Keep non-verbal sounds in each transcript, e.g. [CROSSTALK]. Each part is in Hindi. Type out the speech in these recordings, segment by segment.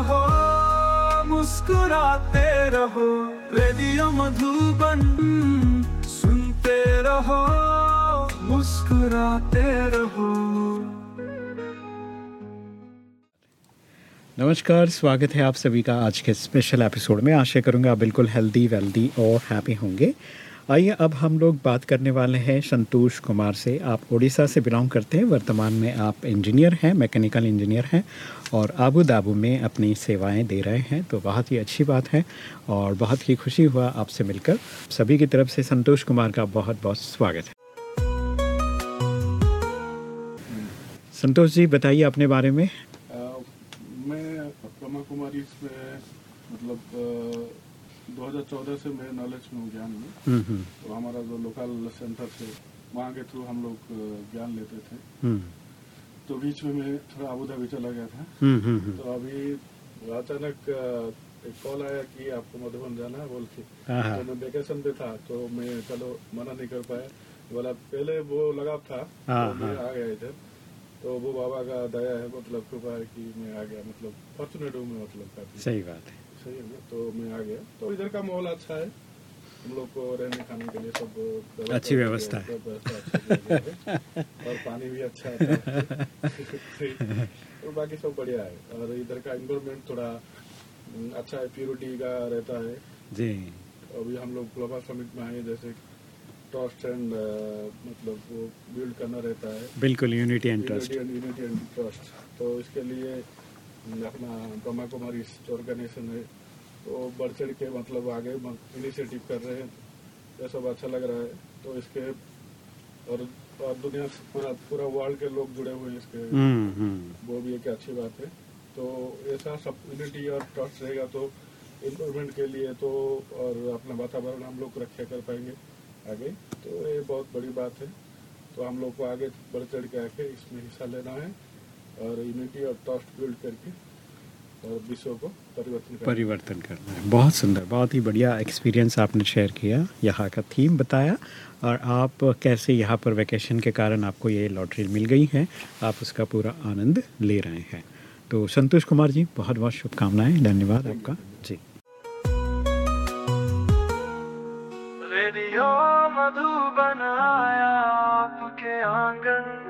रहो, मुस्कुराते रहो, रेडियो मधुबन सुनते रहो, मुस्कुराते रहो। नमस्कार, स्वागत है आप सभी का आज के स्पेशल एपिसोड में। आशा करूँगा बिल्कुल हेल्दी वेल्दी और हैप्पी होंगे। आइए अब हम लोग बात करने वाले हैं संतोष कुमार से। आप उड़ीसा से बिलोंग करते हैं वर्तमान में आप इंजीनियर हैं मैकेनिकल इंजीनियर हैं और आबू धाबू में अपनी सेवाएँ दे रहे हैं तो बहुत ही अच्छी बात है और बहुत ही खुशी हुआ आपसे मिलकर। सभी की तरफ़ से संतोष कुमार का बहुत बहुत स्वागत है। संतोष जी बताइए अपने बारे में। अ, मैं कुमारी मतलब अ, 2014 से मैं नॉलेज में हूँ ज्ञान में। हम्म हम्म। तो हमारा जो लोकल सेंटर थे वहाँ के थ्रू हम लोग ज्ञान लेते थे। हम्म। तो बीच में मैं थोड़ा अबू धाबी चला गया था। तो अभी अचानक एक कॉल आया कि आपको मधुबन जाना है बोल के। हाँ, हाँ। तो मैं वेकेशन पे था तो मैं चलो मना नहीं कर पाया। बोला पहले वो लगाव था हाँ, तो मैं। आ गया इधर। तो वो बाबा का दया है मतलब कृपा है कि मैं आ गया मतलब फॉर्चुनेट हूँ मैं मतलब काफ़ी। सही बात है। सही है ना तो मैं आ गया। तो इधर का माहौल अच्छा है। हम लोग को रहने खाने के लिए सब अच्छी व्यवस्था है। और पानी भी अच्छा है तो बाकी सब बढ़िया है। और इधर का इन्वायरमेंट थोड़ा हम्म, अच्छा है प्योरिटी का रहता है। जी। अभी हम लोग ग्लोबल समिट में आए जैसे ट्रस्ट एंड मतलब वो बिल्ड करना रहता है। बिल्कुल unity and trust unity and trust तो इसके लिए अपना ब्रह्मा कुमारी ऑर्गेनाइजेशन है तो बढ़ चढ़ के मतलब आगे इनिशिएटिव कर रहे हैं। ये सब अच्छा लग रहा है। तो इसके और, और दुनिया पूरा पूरा वर्ल्ड के लोग जुड़े हुए हैं इसके। हम्म हम्म। वो भी एक अच्छी बात है। तो ऐसा सब यूनिटी और ट्रस्ट रहेगा तो इम्प्रूवमेंट के लिए तो और अपना वातावरण हम लोग रक्षा कर पाएँगे आगे। तो ये बहुत बड़ी बात है। तो हम लोग को आगे बढ़ चढ़ के आके इसमें हिस्सा लेना है। और यूनिटी और ट्रस्ट बिल्ड करके और विश्व को परिवर्तन करना। परिवर्तन करना है। बहुत सुंदर बहुत ही बढ़िया एक्सपीरियंस आपने शेयर किया यहाँ का थीम बताया। और आप कैसे यहाँ पर वैकेशन के कारण आपको ये लॉटरी मिल गई है आप उसका पूरा आनंद ले रहे हैं। तो संतोष कुमार जी बहुत बहुत शुभकामनाएँ धन्यवाद आपका। जी। रेडियो मधुबन आया आपके आँगन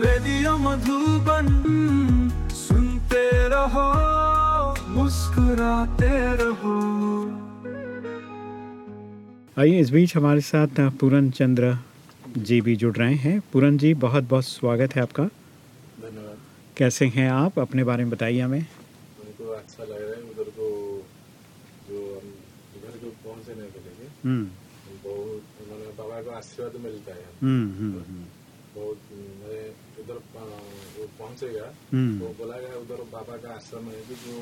रेडियो मधुबन सुनते रहो मुस्कुराते रहो। आइए इस बीच हमारे साथ पूरन चंद्र जी भी जुड़ रहे हैं। पूरन जी बहुत बहुत स्वागत है आपका। धन्यवाद। कैसे हैं आप? अपने बारे में बताइए हमें। उनको अच्छा लग रहा है। उधर को जो हम उधर को पहुँचने के लिए हम्म। बहुत बाबा का आशीर्वाद मिलता है। हम्म हम्म। उधर वो पहुंचेगा वो बोला गया उधर बाबा का आश्रम है कि जो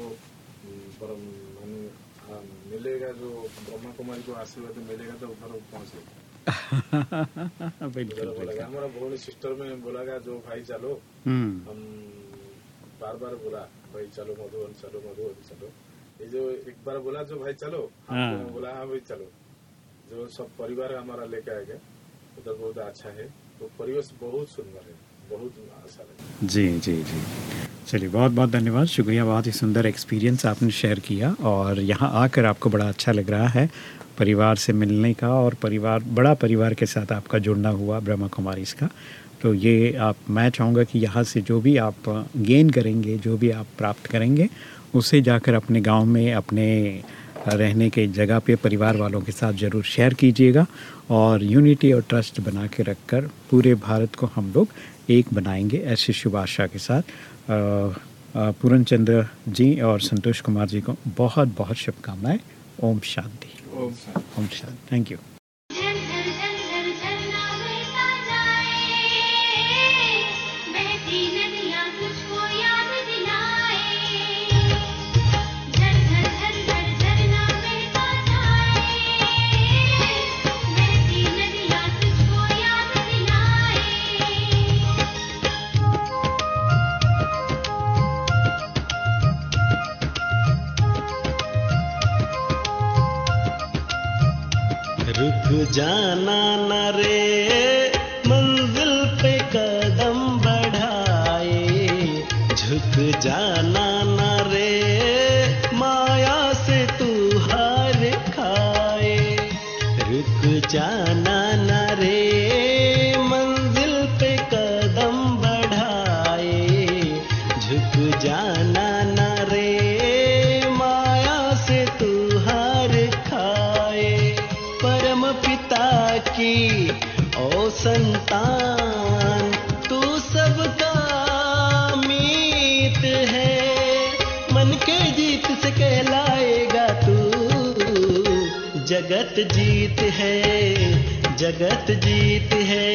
परम माने मिलेगा जो ब्रह्मा कुमारी को आशीर्वाद मिलेगा तो उधर वो पहुंचेगा [LAUGHS] बिल्कुल हमारा भोली सिस्टर में बोला गया जो भाई चलो हम्म। हम बार बार बोला भाई चलो मधुबन चलो मधुबन चलो। ये जो एक बार बोला जो भाई चलो हाँ। बोला हाँ भाई चलो। जो सब परिवार हमारा लेके आएगा उधर बहुत अच्छा है। तो अच्छा जी जी जी। चलिए, बहुत बहुत धन्यवाद। शुक्रिया, बहुत ही सुंदर एक्सपीरियंस आपने शेयर किया और यहाँ आकर आपको बड़ा अच्छा लग रहा है परिवार से मिलने का और परिवार, बड़ा परिवार के साथ आपका जुड़ना हुआ ब्रह्मा कुमारी इसका। तो ये आप, मैं चाहूँगा कि यहाँ से जो भी आप गेन करेंगे, जो भी आप प्राप्त करेंगे, उसे जाकर अपने गाँव में, अपने रहने के जगह पे परिवार वालों के साथ ज़रूर शेयर कीजिएगा और यूनिटी और ट्रस्ट बना के रख कर पूरे भारत को हम लोग एक बनाएँगे ऐसे शुभ आशा के साथ। पूरन चंद्र जी और संतोष कुमार जी को बहुत बहुत शुभकामनाएँ। ओम शांति। ओम शांति। ओम शांति। थैंक यू जाना न रे, मंजिल पे कदम बढ़ाए। झुक जाना न रे, माया से तू हार खाए। परम पिता की ओ संतान जगत जीत है जगत जीत है।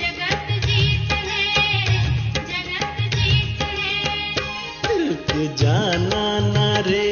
जगत जीत है जगत जीत है। रुक जाना ना रे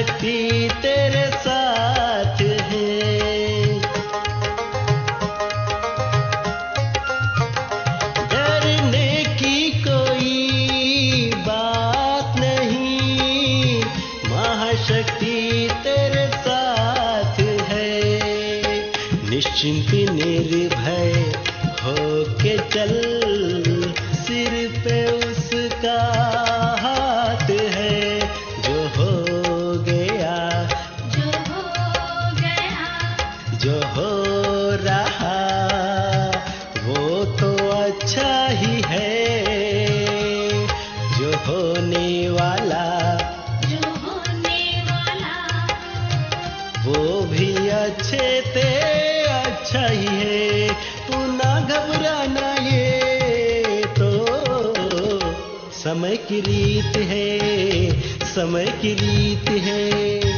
महाशक्ति तेरे साथ है। डरने की कोई बात नहीं, महाशक्ति तेरे साथ है। निश्चिंत निर्भय हो के चल। जो हो रहा वो तो अच्छा ही है। जो होने वाला जो होने वाला। वो भी अच्छे थे अच्छा ही है। तू ना घबराना ये तो समय की रीत है समय की रीत है।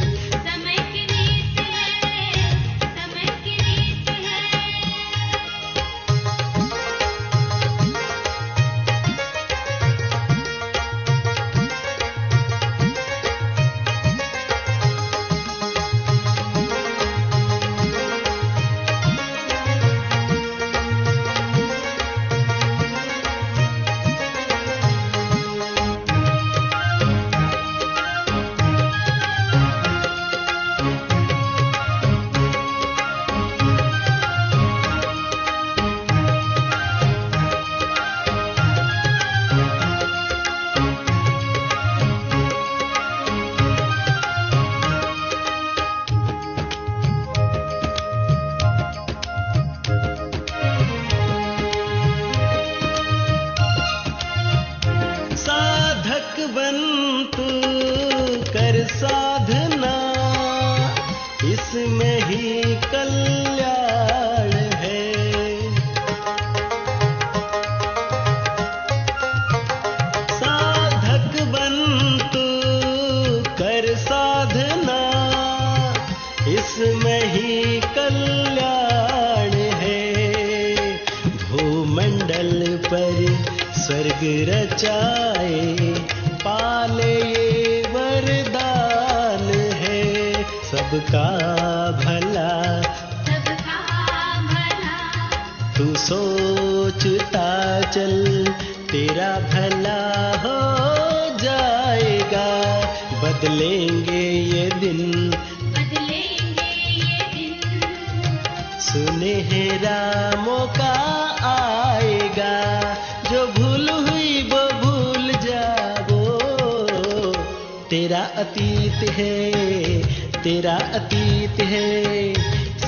रचाए पाले ये वरदान है। सबका भला सोचता चल तेरा भला हो जाएगा। बदलेंगे ये दिन। बदलेंगे ये दिन। सुनहरा मौका आएगा। जो भूल हुई वो भूल जाओ। तेरा अतीत है तेरा अतीत है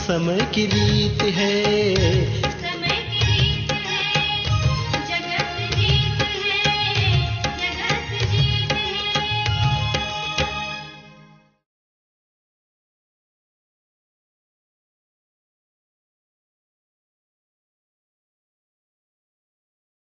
समय की रीत है।